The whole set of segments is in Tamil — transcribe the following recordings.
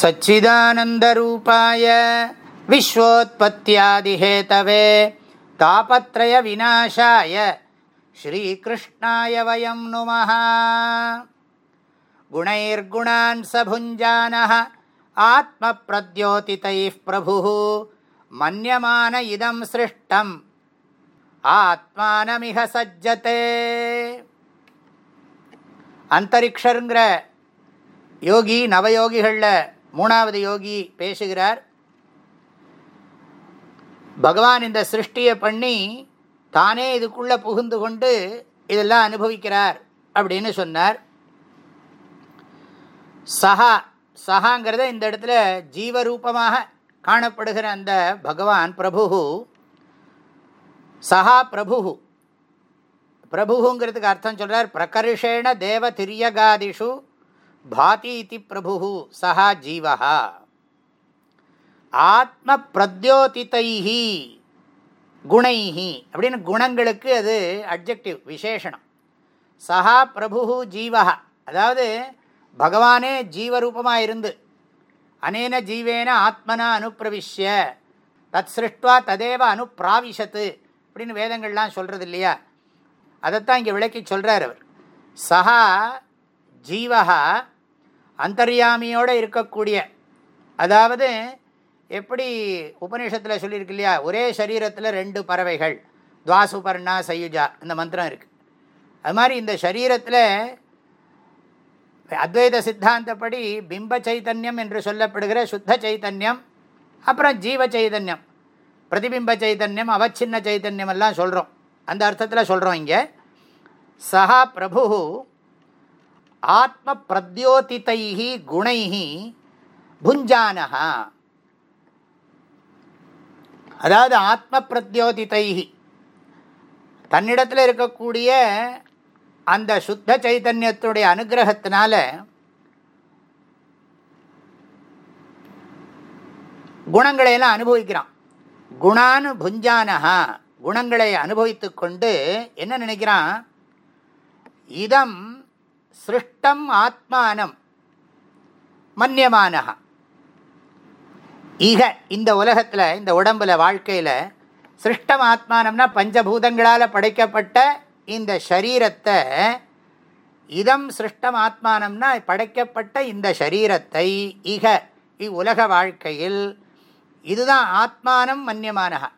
सच्चिदानन्दरूपाय विश्वोत्पत्त्यादिहेतवे तापत्रयविनाशाय श्रीकृष्णाय वयं नुमः गुणैर्गुणान् स भुञ्जानः आत्मप्रद्योतितैः प्रभुः मन्यमान इदं सृष्टम् ஆத்மானமிக சஜ்ஜத்தே அந்தரிக்ஷருங்கிற யோகி நவயோகிகளில் மூணாவது யோகி பேசுகிறார் பகவான் இந்த சிருஷ்டியை பண்ணி தானே இதுக்குள்ளே புகுந்து கொண்டு இதெல்லாம் அனுபவிக்கிறார் அப்படின்னு சொன்னார். சஹா சஹாங்கிறத இந்த இடத்துல ஜீவரூபமாக காணப்படுகிற அந்த பகவான் பிரபு சஹா பிரபு பிரபுங்கிறதுக்கு அர்த்தம் சொல்கிறார் பிரகர்ஷேண தேவ திரியகாதிஷு பாதி இது பிரபு சா ஜீவா ஆத்ம பிரத்யோதித்தை குணை அப்படின்னு குணங்களுக்கு அது அப்ஜெக்டிவ் விசேஷனம் சஹா பிரபு ஜீவா அதாவது பகவானே ஜீவரூபமாக இருந்து அனேன ஜீவேன ஆத்மனா அனுப்பிரவிஷ்ய தத் சிருஷ்டுவா ததேவ அனுப்பிராவிஷத்து அப்படின்னு வேதங்கள்லாம் சொல்கிறது இல்லையா அதைத்தான் இங்கே விளக்கி சொல்கிறார் அவர்। சஹா ஜீவா அந்தர்யாமியோடு இருக்கக்கூடிய அதாவது எப்படி உபநிஷத்தில் சொல்லியிருக்கு இல்லையா? ஒரே சரீரத்தில் ரெண்டு பறவைகள் துவாசுபர்ணா சயுஜா இந்த மந்திரம் இருக்குது அது மாதிரி இந்த சரீரத்தில் அத்வைத சித்தாந்தப்படி பிம்ப சைத்தன்யம் என்று சொல்லப்படுகிற சுத்த சைத்தன்யம் அப்புறம் ஜீவ சைதன்யம் பிரதிபிம்ப சைதன்யம் அவச்சின்ன சைதன்யம் எல்லாம் சொல்கிறோம் அந்த அர்த்தத்தில் சொல்கிறோம் இங்கே. சஹா பிரபு ஆத்ம பிரத்யோதித்தை குணைஹி புஞ்சானஹா. அதாவது ஆத்ம பிரத்யோதித்தை தன்னிடத்தில் இருக்கக்கூடிய அந்த சுத்த சைத்தன்யத்துடைய அனுகிரகத்தினால குணங்களையெல்லாம் அனுபவிக்கிறான். குணானு புஞ்சானஹா. குணங்களை அனுபவித்து கொண்டு என்ன நினைக்கிறான்? இதம் சிருஷ்டம் ஆத்மானம் மன்யமானஹா ஈக இந்த உலகத்தில் இந்த உடம்பில் வாழ்க்கையில் சிருஷ்டம் ஆத்மானம்னா பஞ்சபூதங்களால் படைக்கப்பட்ட இந்த சரீரத்தை இதம் சிருஷ்டம் ஆத்மானம்னா படைக்கப்பட்ட இந்த சரீரத்தை இக இவ்வுலக வாழ்க்கையில் இதுதான் ஆத்மானம் மன்யமானகா.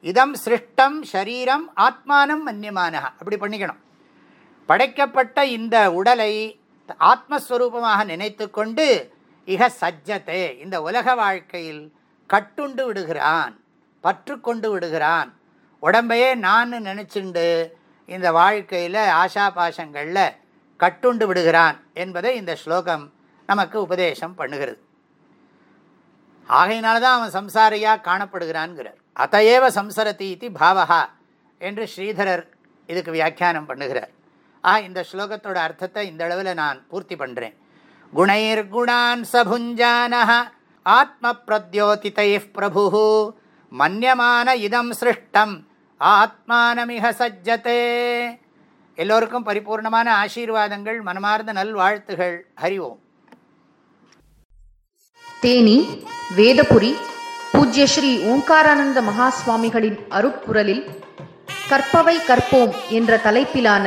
இதம் சிருஷ்டம் ஷரீரம் ஆத்மானம் மன்யமானகா. அப்படி பண்ணிக்கணும். படைக்கப்பட்ட இந்த உடலை ஆத்மஸ்வரூபமாக நினைத்து கொண்டு இக சஜ்ஜத்தை இந்த உலக வாழ்க்கையில் கட்டுண்டு விடுகிறான் பற்று கொண்டு விடுகிறான். உடம்பையே நான் நினச்சிண்டு இந்த வாழ்க்கையில் ஆஷா பாஷங்களில் கட்டுண்டு விடுகிறான் என்பதை இந்த ஸ்லோகம் நமக்கு உபதேசம் பண்ணுகிறது. ஆகையினால தான் அவன் சம்சாரியாக காணப்படுகிறான்கிறார். அத்தையேவ சம்சரதி இது பாவகா என்று ஸ்ரீதரர் இதுக்கு வியாக்கியானம் பண்ணுகிறார். ஆ இந்த ஸ்லோகத்தோட அர்த்தத்தை இந்த அளவில் நான் பூர்த்தி பண்ணுறேன் குணைர் குணான் சபுஞ்சான ஆத்ம பிரத்யோதிதை பிரபு மன்யமான இதம் சிருஷ்டம் ஆத்மானமிக சஜ்ஜத்தே எல்லோருக்கும் பரிபூர்ணமான ஆசீர்வாதங்கள் மனமார்ந்த நல்வாழ்த்துகள். ஹரிவோம் தேனி வேதபுரி பூஜ்ய ஸ்ரீ ஓங்காரானந்த மகாஸ்வாமிகளின் அருப்புரலில் கற்பவை கற்போம் என்ற தலைப்பிலான